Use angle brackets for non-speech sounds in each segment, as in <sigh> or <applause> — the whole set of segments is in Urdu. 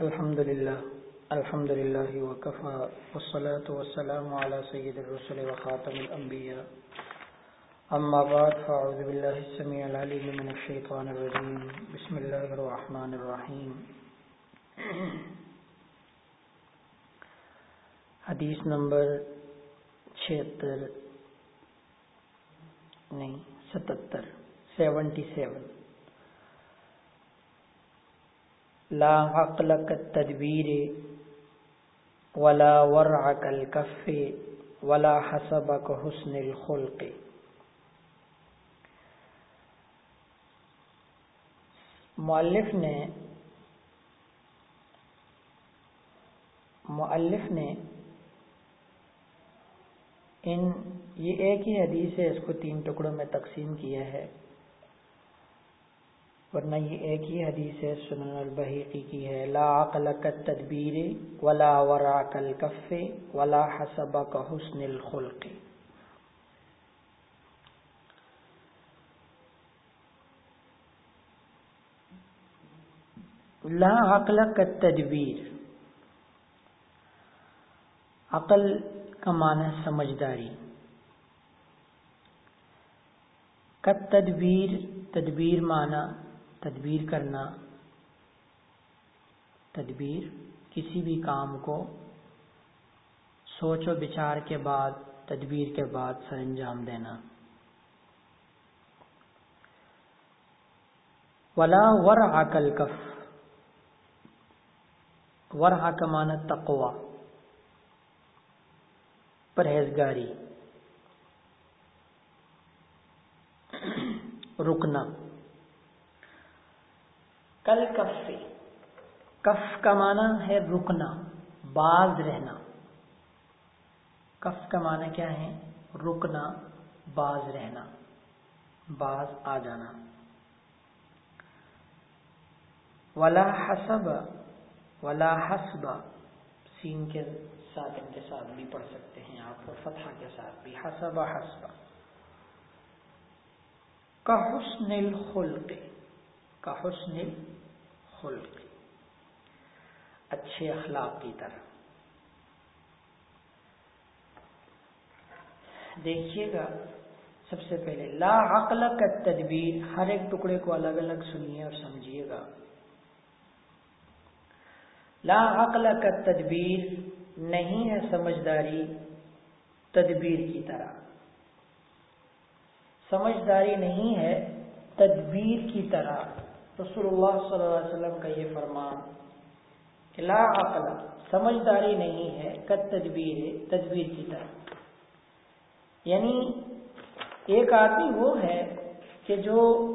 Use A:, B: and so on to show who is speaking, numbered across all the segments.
A: الحمد لله الحمد لله وكفى والصلاة والسلام على سيد الرسل وخاتم الأنبياء أما بعد فأعوذ بالله السميع العليم من الشيطان الرجيم بسم الله الرحمن الرحيم حدیث نمبر چھہتر، نہیں، ستتر، سیونٹی سیون. لا عقل كالتدبير ولا ورع كالكف ولا حسب كحسن الخلق. مؤلف نے مؤلف نے ان یہ ایک ہی حدیث ہے، اس کو تین ٹکڑوں میں تقسیم کیا ہے۔ ورنہ یہ ایک ہی حدیث ہے، سنن البحیقی کی ہے۔ لا عقل کا تدبیر ولا ورا کل کف ولا حسب کا حسن الخلق۔ لا عقل کا تدبیر عقل کا معنی سمجھداری۔ کت تدبیر تدبیر معنی تدبیر کرنا، تدبیر کسی بھی کام کو سوچ و بچار کے بعد، تدبیر کے بعد سر انجام دینا۔ ولا ور کل کف ورحا کا معنی تقوا پرہیزگاری۔ رکنا۔ کل کف کف کا معنی ہے رکنا، باز رہنا۔ کف کا معنی کیا ہے؟ رکنا، باز رہنا، باز آ جانا۔ ولا حسب ولا حسب۔ سین کے ساتھ ان کے ساتھ بھی پڑھ سکتے ہیں آپ فتح کے ساتھ بھی۔ حسب حسب۔ کا حسن الخلق، کا حسن خلق اچھے اخلاق کی طرح۔ دیکھیے گا، سب سے پہلے، لا عقل کا تدبیر، ہر ایک ٹکڑے کو الگ الگ سنیے اور سمجھیے گا۔ لا عقل کا تدبیر نہیں ہے سمجھداری، تدبیر کی طرح۔ سمجھداری نہیں ہے، تدبیر کی طرح۔ رسول اللہ صلی اللہ علیہ وسلم کا یہ فرمان کہ لا عقل، سمجھداری نہیں ہے کت تدبیر تدبیر کی طرح۔ یعنی ایک آدمی وہ ہے کہ جو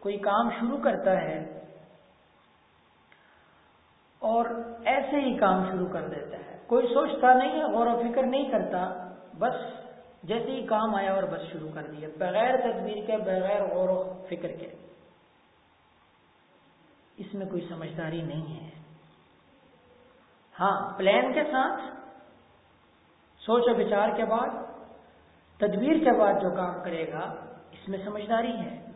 A: کوئی کام شروع کرتا ہے اور ایسے ہی کام شروع کر دیتا ہے۔ کوئی سوچتا نہیں ہے، غور و فکر نہیں کرتا، بس جیسے ہی کام آیا اور بس شروع کر دیا، بغیر تدبیر کے، بغیر غور و فکر کے۔ اس میں کوئی سمجھداری نہیں ہے۔ ہاں پلان کے ساتھ، سوچ و بچار کے بعد، تدبیر کے بعد جو کام کرے گا، اس میں سمجھداری ہے۔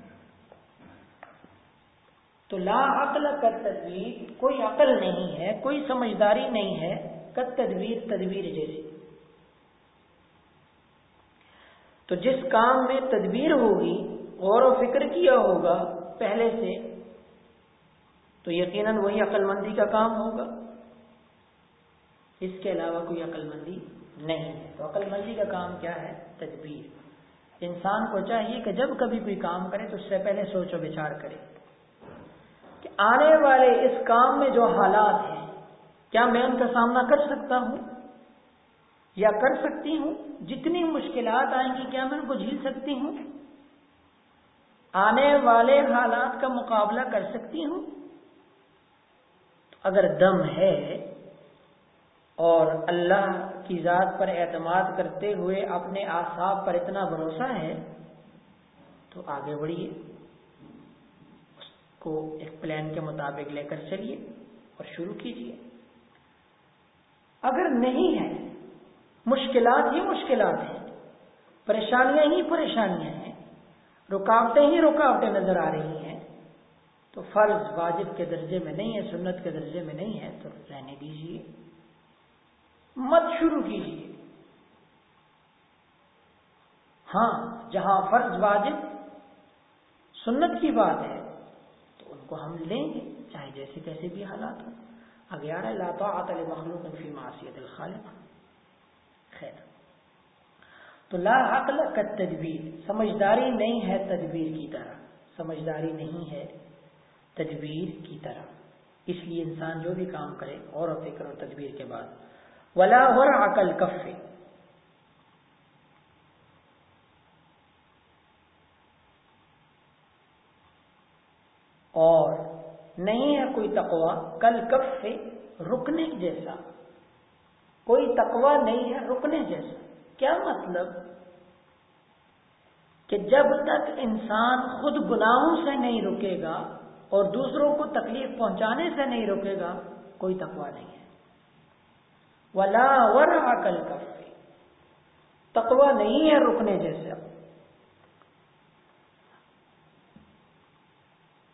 A: تو لا عقل کا تدبیر، کوئی عقل نہیں ہے، کوئی سمجھداری نہیں ہے کت تدبیر تدبیر جیسی۔ تو جس کام میں تدبیر ہوگی، غور و فکر کیا ہوگا، پہلے سے تو یقیناً وہی عقل مندی کا کام ہوگا۔ اس کے علاوہ کوئی عقل مندی نہیں ہے۔ تو عقل مندی کا کام کیا ہے؟ تدبیر۔ انسان کو چاہیے کہ جب کبھی کوئی کام کرے تو اس سے پہلے سوچ و بچار کرے کہ آنے والے اس کام میں جو حالات ہیں، کیا میں ان کا سامنا کر سکتا ہوں؟ یا کر سکتی ہوں؟ جتنی مشکلات آئیں گی، کیا میں ان کو جھیل سکتی ہوں؟ آنے والے حالات کا مقابلہ کر سکتی ہوں؟ اگر دم ہے اور اللہ کی ذات پر اعتماد کرتے ہوئے اپنے آساب پر اتنا بھروسہ ہے، تو آگے بڑھیے، اس کو ایک پلان کے مطابق لے کر چلیے اور شروع کیجیے۔ اگر نہیں ہے، مشکلات ہی مشکلات ہیں، پریشانیاں ہی پریشانیاں ہیں، رکاوٹیں ہی رکاوٹیں نظر آ رہی ہیں تو فرض واجب کے درجے میں نہیں ہے، سنت کے درجے میں نہیں ہے، تو رہنے دیجیے مت شروع کیجیے ہاں جہاں فرض واجب سنت کی بات ہے، تو ان کو ہم لیں گے، چاہے جیسے کیسے بھی حالات ہوں۔ اگیارہ لاتا عطل مخلوق فی معصیت الخالق۔ خیر۔ تو لا عقل کا تدبیر، سمجھداری نہیں ہے تدبیر کی طرح۔ سمجھداری نہیں ہے۔ تدبیر کی طرح۔ اس لیے انسان جو بھی کام کرے اور فکر اور تدبیر کے بعد۔ ولا ور عقل کفے اور نہیں ہے کوئی تقوا کل کف سے رکنے جیسا۔ کوئی تقوا نہیں ہے رکنے جیسا۔ کیا مطلب؟ کہ جب تک انسان خود گناہوں سے نہیں رکے گا اور دوسروں کو تکلیف پہنچانے سے نہیں رکے گا، کوئی تقوا نہیں ہے۔ ولا ور عقل کف تقوا نہیں ہے رکنے جیسا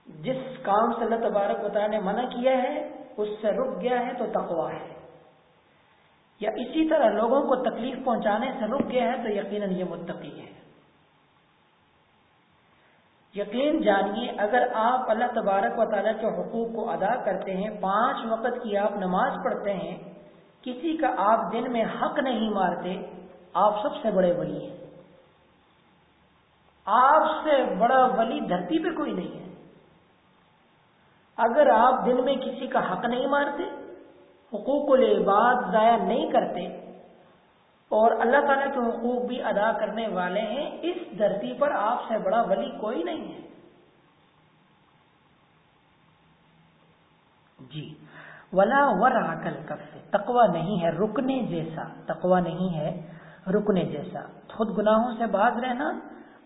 A: جس کام سے اللہ تبارک تعالیٰ نے منع کیا ہے، اس سے رک گیا ہے تو تقوا ہے۔ یا اسی طرح لوگوں کو تکلیف پہنچانے سے رک گیا ہے تو یقیناً یہ متقی ہے۔ یقین جانیے، اگر آپ اللہ تبارک و تعالیٰ کے حقوق کو ادا کرتے ہیں، پانچ وقت کی آپ نماز پڑھتے ہیں، کسی کا آپ دن میں حق نہیں مارتے، آپ سب سے بڑے ولی ہیں۔ آپ سے بڑا ولی دھرتی پہ کوئی نہیں ہے۔ اگر آپ دن میں کسی کا حق نہیں مارتے، حقوق العباد ضائع نہیں کرتے اور اللہ تعالیٰ کے حقوق بھی ادا کرنے والے ہیں، اس دھرتی پر آپ سے بڑا ولی کوئی نہیں ہے۔ جی۔ ولا ور عقل سے تقوا نہیں ہے، رکنے جیسا۔ تقوا نہیں ہے، رکنے جیسا۔ خود گناہوں سے باز رہنا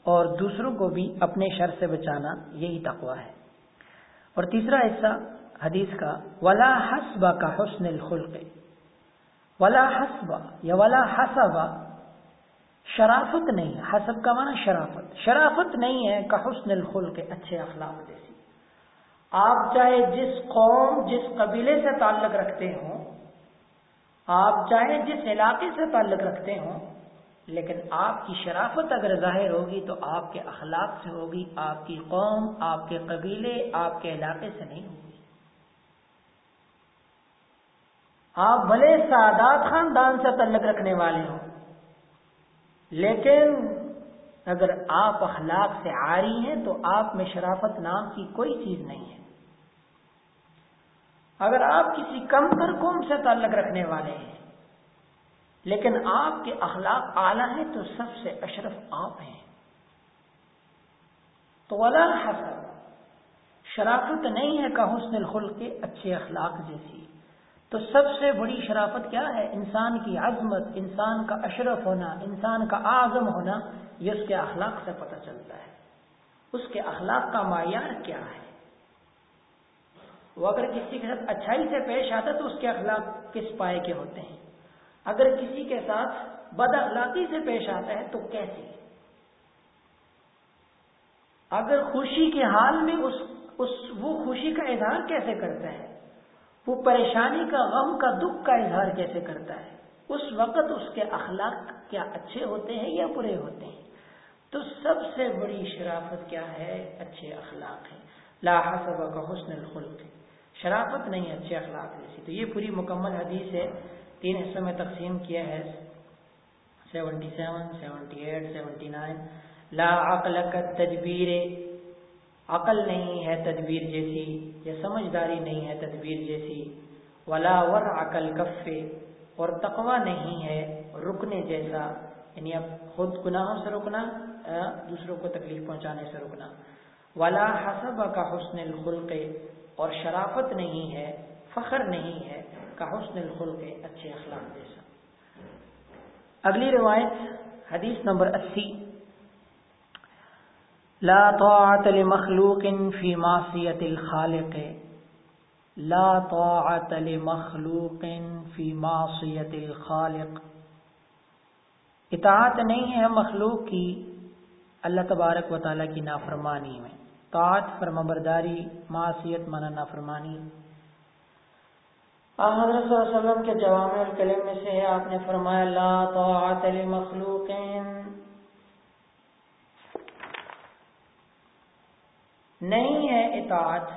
A: اور دوسروں کو بھی اپنے شر سے بچانا، یہی تقوا ہے۔ اور تیسرا حصہ، حدیث کا، ولا حسبہ کا حسن الخلق۔ ولا حسبہ یا ولا حسبہ شرافت نہیں، حسب کا معنی شرافت. شرافت نہیں ہے کا حسن الخلق اچھے اخلاق جیسی آپ چاہے جس قوم، جس قبیلے سے تعلق رکھتے ہوں، آپ چاہے جس علاقے سے تعلق رکھتے ہوں، لیکن آپ کی شرافت اگر ظاہر ہوگی تو آپ کے اخلاق سے ہوگی، آپ کی قوم، آپ کے قبیلے، آپ کے علاقے سے نہیں ہوگی. آپ بھلے سادات خاندان سے تعلق رکھنے والے ہوں۔ لیکن اگر آپ اخلاق سے آ رہی ہیں تو آپ میں شرافت نام کی کوئی چیز نہیں ہے۔ اگر آپ کسی کم تر قوم سے تعلق رکھنے والے ہیں، لیکن آپ کے اخلاق اعلی ہیں تو سب سے اشرف آپ ہیں۔ تو ولا حسب شرافت نہیں ہے کہ حسن الخل کے اچھے اخلاق جیسی۔ تو سب سے بڑی شرافت کیا ہے؟ انسان کی عظمت، انسان کا اشرف ہونا، انسان کا اعظم ہونا، یہ اس کے اخلاق سے پتہ چلتا ہے۔ اس کے اخلاق کا معیار کیا ہے؟ وہ اگر کسی کے ساتھ اچھائی سے پیش آتا تو اس کے اخلاق کس پائے کے ہوتے ہیں؟ اگر کسی کے ساتھ بد اخلاقی سے پیش آتا ہے تو کیسے؟ اگر خوشی کے حال میں اس اس، وہ خوشی کا اظہار کیسے کرتا ہے؟ وہ پریشانی کا غم کا دکھ کا اظہار کیسے کرتا ہے؟ اس وقت اس کے اخلاق کیا اچھے ہوتے ہیں یا برے ہوتے ہیں؟ تو سب سے بڑی شرافت کیا ہے؟ اچھے اخلاق ہے لاہ سب کا حسن الخلق۔ شرافت نہیں اچھے اخلاق جیسی تو یہ پوری مکمل حدیث ہے۔ تین حصوں میں تقسیم کیا ہے۔ Seventy seven, seventy eight, seventy nine. لا عقل کا تدبیر عقل نہیں ہے، تدبیر جیسی، یا سمجھداری نہیں ہے، تدبیر جیسی۔ ولا ور عقل کفے اور تقوا نہیں ہے رکنے جیسا۔ یعنی اب خود گناہوں سے رکنا دوسروں کو تکلیف پہنچانے سے رکنا۔ ولا حسب کا حسن الخلق، اور شرافت نہیں ہے، فخر نہیں ہے کا حسن الخلق اچھے اخلاق جیسا۔ اگلی روایت، حدیث نمبر اسی۔ لا طاعت لمخلوق في معصیت الخالق. لا طاعت لمخلوق في معصیت الخالق. اطاعت نہیں ہے مخلوق کی، اللہ تبارک و تعالیٰ کی نافرمانی میں. طاعت فرما برداری معاشیت منع فرمانی حضرت صلی اللہ علیہ وسلم کے جوام الکلم میں سے آپ نے فرمایا، لا طاعت لمخلوق نہیں ہے اطاعت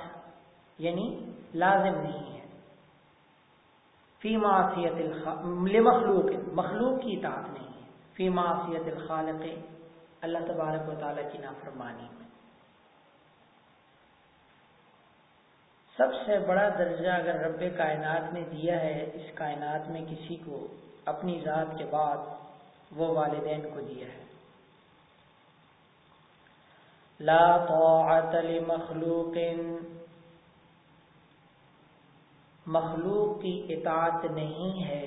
A: یعنی لازم نہیں ہے۔ فی معصیت لمخلوق، مخلوق کی اطاعت نہیں ہے۔ فی معصیت الخالق، اللہ تبارک و تعالیٰ کی نافرمانی میں۔ سب سے بڑا درجہ اگر رب کائنات نے دیا ہے، اس کائنات میں کسی کو اپنی ذات کے بعد وہ والدین کو دیا ہے۔ لا طاعت لمخلوق. مخلوق کی اطاعت نہیں ہے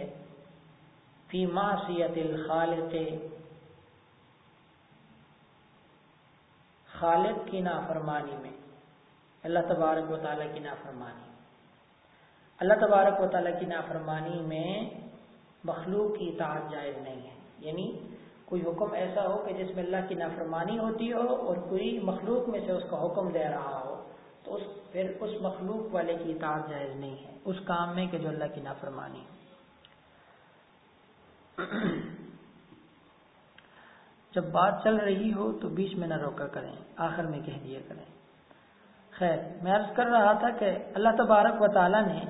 A: فی معصیت الخالق. خالق کی نافرمانی میں، اللہ تبارک و تعالیٰ کی نافرمانی. اللہ تبارک و تعالیٰ کی نافرمانی میں مخلوق کی اطاعت جائز نہیں ہے. یعنی کوئی حکم ایسا ہو کہ جس میں اللہ کی نافرمانی ہوتی ہو اور کوئی مخلوق میں سے اس کا حکم دے رہا ہو، تو اس پھر اس مخلوق والے کی اطاعت جائز نہیں ہے۔ اس کام میں کہ جو اللہ کی نافرمانی <clears throat> جب بات چل رہی ہو تو بیچ میں نہ روکا کریں، آخر میں کہہ دیا کریں۔ خیر، میں عرض کر رہا تھا کہ اللہ تبارک و تعالیٰ نے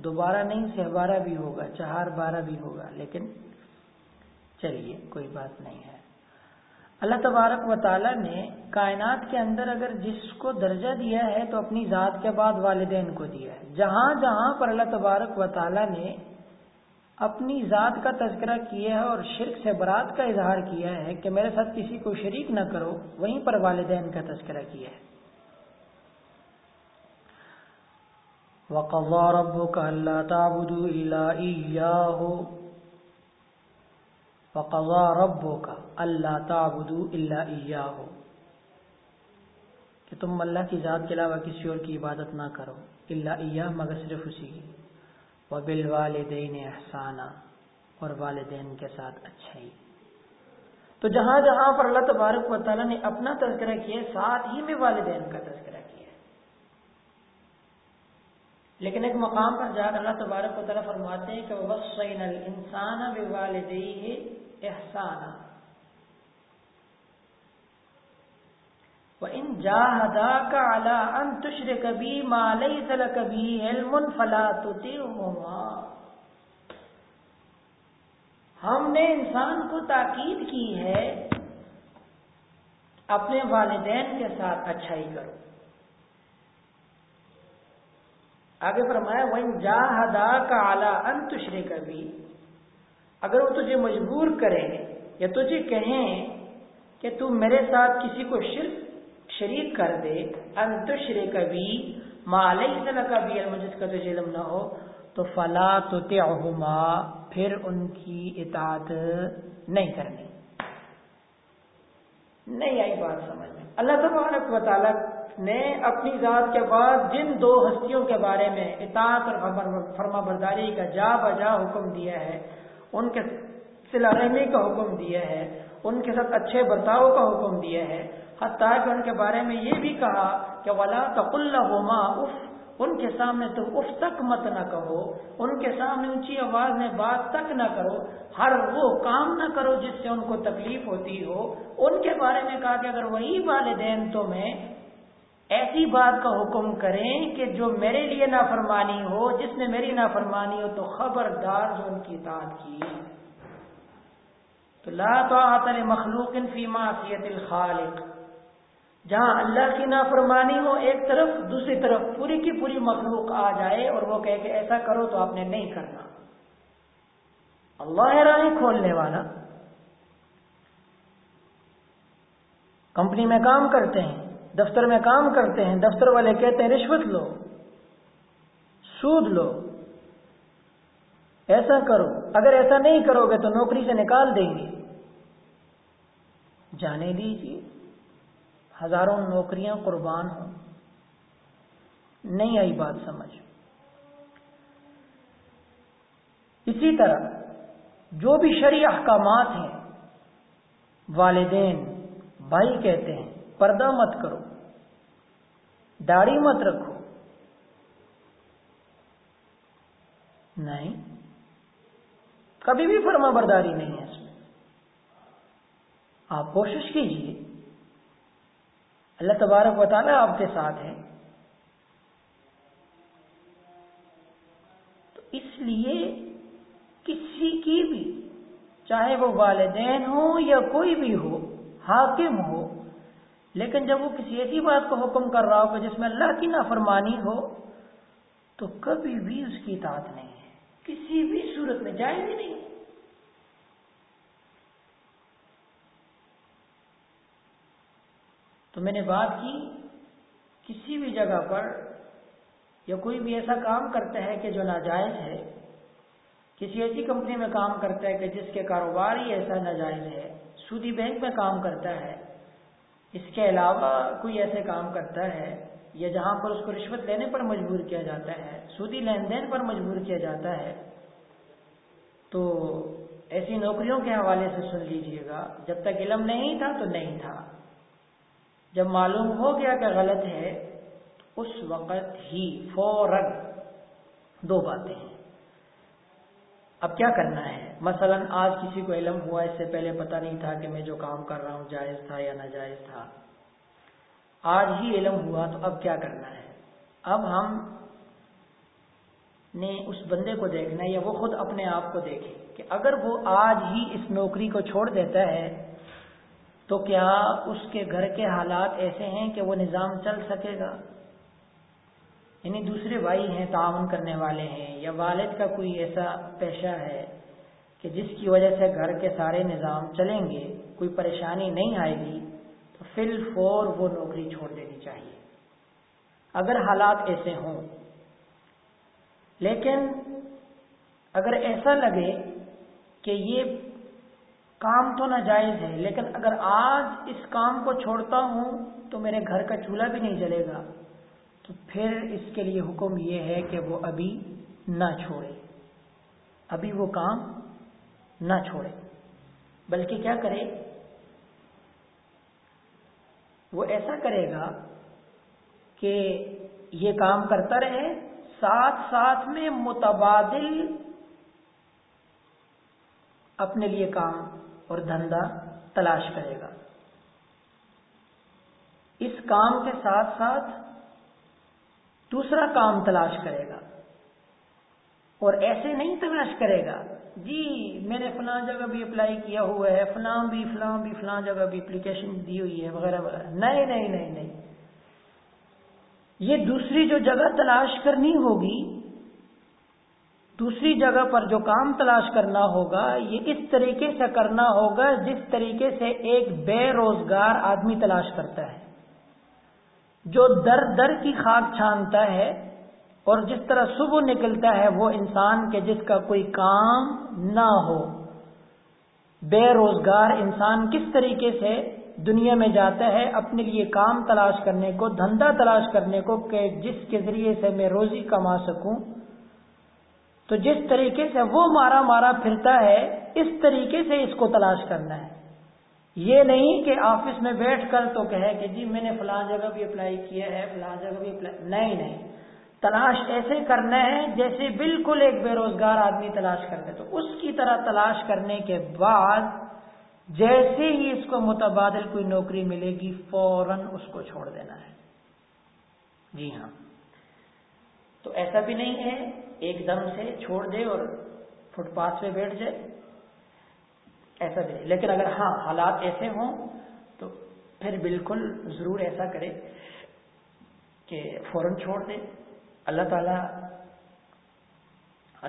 A: دوبارہ نہیں سہ بارہ بھی ہوگا، چہار بارہ بھی ہوگا، لیکن چلیے، کوئی بات نہیں ہے۔ اللہ تبارک و تعالیٰ نے کائنات کے اندر اگر جس کو درجہ دیا ہے تو اپنی ذات کے بعد والدین کو دیا ہے۔ جہاں جہاں پر اللہ تبارک و تعالیٰ نے اپنی ذات کا تذکرہ کیا ہے اور شرک سے برات کا اظہار کیا ہے کہ میرے ساتھ کسی کو شریک نہ کرو، وہیں پر والدین کا تذکرہ کیا ہے۔ وقضى ربك ألا تعبدوا إلا إياه۔ وقضى ربك ألا تعبدوا إلا إياه۔ کہ تم اللہ کی ذات کے علاوہ کسی اور کی عبادت نہ کرو اللہ ایاہ مگر صرف اسی کی وبالوالدین احسانہ اور والدین کے ساتھ اچھائی تو جہاں جہاں پر اللہ تبارک و تعالیٰ نے اپنا تذکرہ کیا ساتھ ہی میں والدین کا تذکرہ کیا لیکن ایک مقام پر جا کر اللہ تبارک و تعالیٰ فرماتے ہیں کہ وسین الانسان بوالدیہ احسانا۔ وَإِن جَاهَدَاكَ عَلَىٰ أَن تُشْرِكَ بِي مَا لَيْسَ لَكَ بِهِ عِلْمٌ فَلَا تُطِعْهُمَا۔ ہم نے انسان کو تاکید کی ہے، اپنے والدین کے ساتھ اچھائی کرو۔ آگے فرمایا وہ جاہدا کا اعلیٰ انتشرے کا بھی اگر وہ تجھے مجبور کریں یا تجھے کہیں کہ تو میرے ساتھ کسی کو شرک شریک کر دے انتشرے کا بھی مالئی سے کا بھی جس کا تجھے علم نہ ہو، تو فلا تو پھر ان کی اطاعت نہیں کرنی۔ نہیں آئی بات سمجھ میں۔ اللہ تبارک و تعالیٰ نے اپنی ذات کے بعد جن دو ہستیوں کے بارے میں اطاعت اور فرما برداری کا جا بجا حکم دیا ہے ان کے سلا رحمی کا حکم دیا ہے، ان کے ساتھ اچھے برتاؤ کا حکم دیا ہے۔ حتیٰ کہ ان کے بارے میں یہ بھی کہا کہ ولا تقل اف، ان کے سامنے تم اف تک مت نہ کہو، ان کے سامنے اونچی آواز میں بات تک نہ کرو، ہر وہ کام نہ کرو جس سے ان کو تکلیف ہوتی ہو۔ ان کے بارے میں کہا کہ اگر وہی والدین تمہیں ایسی بات کا حکم کریں کہ جو میرے لیے نافرمانی ہو، جس نے میری نافرمانی ہو، تو خبردار جو ان کی اطاعت کی۔ تو لا تو مخلوق فی معصیت الخالق۔ جہاں اللہ کی نافرمانی ہو، ایک طرف، دوسری طرف پوری کی پوری مخلوق آ جائے اور وہ کہے کہ ایسا کرو تو آپ نے نہیں کرنا۔ اللہ راہ کھولنے والا۔ کمپنی میں کام کرتے ہیں۔ دفتر میں کام کرتے ہیں، دفتر والے کہتے ہیں، رشوت لو، سود لو، ایسا کرو۔ اگر ایسا نہیں کرو گے تو نوکری سے نکال دیں گے۔ جانے دیجیے ہزاروں نوکریاں قربان ہوں۔ نہیں آئی بات سمجھ۔ اسی طرح، جو بھی شرع احکامات ہیں، والدین، بھائی کہتے ہیں پردہ مت کرو، داڑھی مت رکھو۔ نہیں، کبھی بھی فرما برداری نہیں ہے اس میں۔ آپ کوشش کیجیے اللہ تبارک و تعالیٰ آپ کے ساتھ ہے تو اس لیے کسی کی بھی، چاہے وہ والدین ہو یا کوئی بھی ہو، حاکم ہو لیکن جب وہ کسی ایسی بات کو حکم کر رہا ہو کہ جس میں اللہ کی نافرمانی ہو، تو کبھی بھی اس کی اطاعت نہیں ہے۔ کسی بھی صورت میں جائے بھی نہیں۔ تو میں نے بات کی، کسی بھی جگہ پر یا کوئی بھی ایسا کام کرتا ہے کہ جو ناجائز ہے، کسی ایسی کمپنی میں کام کرتا ہے کہ جس کے کاروبار ہی ایسا ناجائز ہے، سودی بینک میں کام کرتا ہے اس کے علاوہ کوئی ایسے کام کرتا ہے یا جہاں پر اس کو رشوت لینے پر مجبور کیا جاتا ہے، سودی لین دین پر مجبور کیا جاتا ہے، تو ایسی نوکریوں کے حوالے سے سن لیجیے گا، جب تک علم نہیں تھا تو نہیں تھا۔ جب معلوم ہو گیا کہ غلط ہے، اس وقت ہی فوراً دو باتیں اب کیا کرنا ہے؟ مثلا آج کسی کو علم ہوا اس سے پہلے پتہ نہیں تھا کہ میں جو کام کر رہا ہوں جائز تھا یا ناجائز تھا۔ آج ہی علم ہوا تو اب کیا کرنا ہے؟ اب ہم نے اس بندے کو دیکھنا یا وہ خود اپنے آپ کو دیکھے کہ اگر وہ آج ہی اس نوکری کو چھوڑ دیتا ہے، تو کیا اس کے گھر کے حالات ایسے ہیں کہ وہ نظام چل سکے گا؟ یعنی دوسرے بھائی ہیں، تعاون کرنے والے ہیں یا والد کا کوئی ایسا پیشہ ہے کہ جس کی وجہ سے گھر کے سارے نظام چلیں گے، کوئی پریشانی نہیں آئے گی، تو فل فور وہ نوکری چھوڑ دینی چاہیے۔ اگر حالات ایسے ہوں، لیکن اگر ایسا لگے کہ یہ کام تو ناجائز ہے، لیکن اگر آج اس کام کو چھوڑتا ہوں تو میرے گھر کا چولہا بھی نہیں جلے گا، تو پھر اس کے لیے حکم یہ ہے کہ وہ ابھی نہ چھوڑے۔ ابھی وہ کام نہ چھوڑے۔ بلکہ کیا کرے؟ وہ ایسا کرے گا کہ یہ کام کرتا رہے، ساتھ ساتھ میں متبادل اپنے لیے کام اور دھندا تلاش کرے گا۔ اس کام کے ساتھ ساتھ دوسرا کام تلاش کرے گا۔ اور ایسے نہیں تلاش کرے گا جی میں نے فلاں جگہ بھی اپلائی کیا ہوا ہے، فلاں بھی فلاں بھی، فلاں جگہ بھی اپلیکیشن دی ہوئی ہے، وغیرہ وغیرہ۔ نہیں نہیں نہیں نہیں۔ یہ دوسری جو جگہ تلاش کرنی ہوگی، دوسری جگہ پر جو کام تلاش کرنا ہوگا، یہ اس طریقے سے کرنا ہوگا جس طریقے سے ایک بے روزگار آدمی تلاش کرتا ہے۔ جو در در کی خاک چھانتا ہے اور جس طرح صبح نکلتا ہے وہ انسان کے جس کا کوئی کام نہ ہو۔ بے روزگار انسان کس طریقے سے دنیا میں جاتا ہے، اپنے لیے کام تلاش کرنے کو، دھندا تلاش کرنے کو کہ جس کے ذریعے سے میں روزی کما سکوں۔ تو جس طریقے سے وہ مارا مارا پھرتا ہے، اس طریقے سے اس کو تلاش کرنا ہے۔ یہ نہیں کہ آفس میں بیٹھ کر تو کہے کہ جی میں نے فلاں جگہ بھی اپلائی کیا ہے، فلاں جگہ بھی اپلائی نہیں نہیں۔ تلاش ایسے کرنا ہے جیسے بالکل ایک بے روزگار آدمی تلاش کرتے تو اس کی طرح تلاش کرنے کے بعد جیسے ہی اس کو متبادل کوئی نوکری ملے گی، فوراً اس کو چھوڑ دینا ہے۔ جی ہاں۔ تو ایسا بھی نہیں ہے، ایک دم سے چھوڑ دے اور فٹ پاتھ پہ بیٹھ جائے۔ ایسا بھی نہیں۔ لیکن اگر ہاں حالات ایسے ہوں تو پھر بالکل ضرور ایسا کرے کہ فوراً چھوڑ دے۔ اللہ تعالیٰ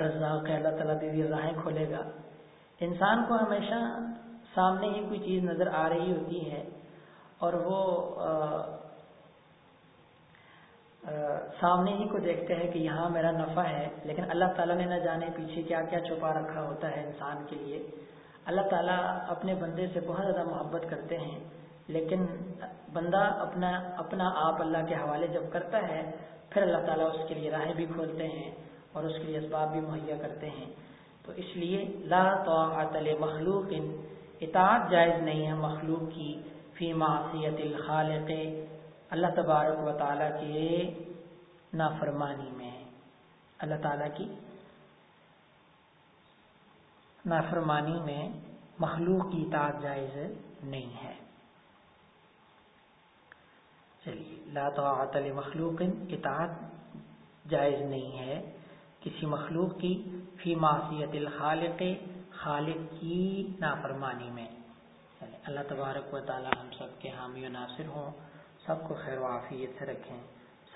A: رزاق ہے، اللہ تعالیٰ دیوی راہیں کھولے گا۔ انسان کو ہمیشہ سامنے ہی کوئی چیز نظر آ رہی ہوتی ہے اور وہ سامنے ہی کو دیکھتے ہیں کہ یہاں میرا نفع ہے، لیکن اللہ تعالیٰ نے نہ جانے پیچھے کیا کیا چھپا رکھا ہوتا ہے انسان کے لیے۔ اللہ تعالیٰ اپنے بندے سے بہت زیادہ محبت کرتے ہیں، لیکن بندہ اپنا اپنا آپ اللہ کے حوالے جب کرتا ہے پھر اللہ تعالیٰ اس کے لیے راہیں بھی کھولتے ہیں اور اس کے لیے اسباب بھی مہیا کرتے ہیں۔ تو اس لیے لا تو مخلوق اطاعت جائز نہیں ہے مخلوق کی، فی معصیت الخالق، اللہ تبارک و تعالیٰ کے نافرمانی میں۔ اللہ تعالیٰ کی نافرمانی میں مخلوق کی اطاعت جائز نہیں ہے۔ چلیے، لا طاعت مخلوق اطاعت جائز نہیں ہے۔ کسی مخلوق کی فی معصیت الخالق، خالق کی نافرمانی میں۔ یعنی اللہ تبارک و تعالی ہم سب کے حامی و ناصر ہوں، سب کو خیر و عافیت سے رکھیں،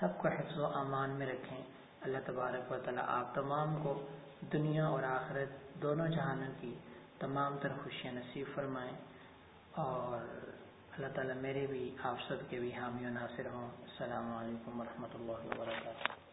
A: سب کو حفظ و امان میں رکھیں۔ اللہ تبارک و تعالی آپ تمام کو دنیا اور آخرت دونوں جہانوں کی تمام تر خوشیاں نصیب فرمائیں اور اللہ تعالیٰ میرے بھی، آپ سب کے بھی حامی و ناصر ہوں۔ السلام علیکم ورحمۃ اللہ وبرکاتہ۔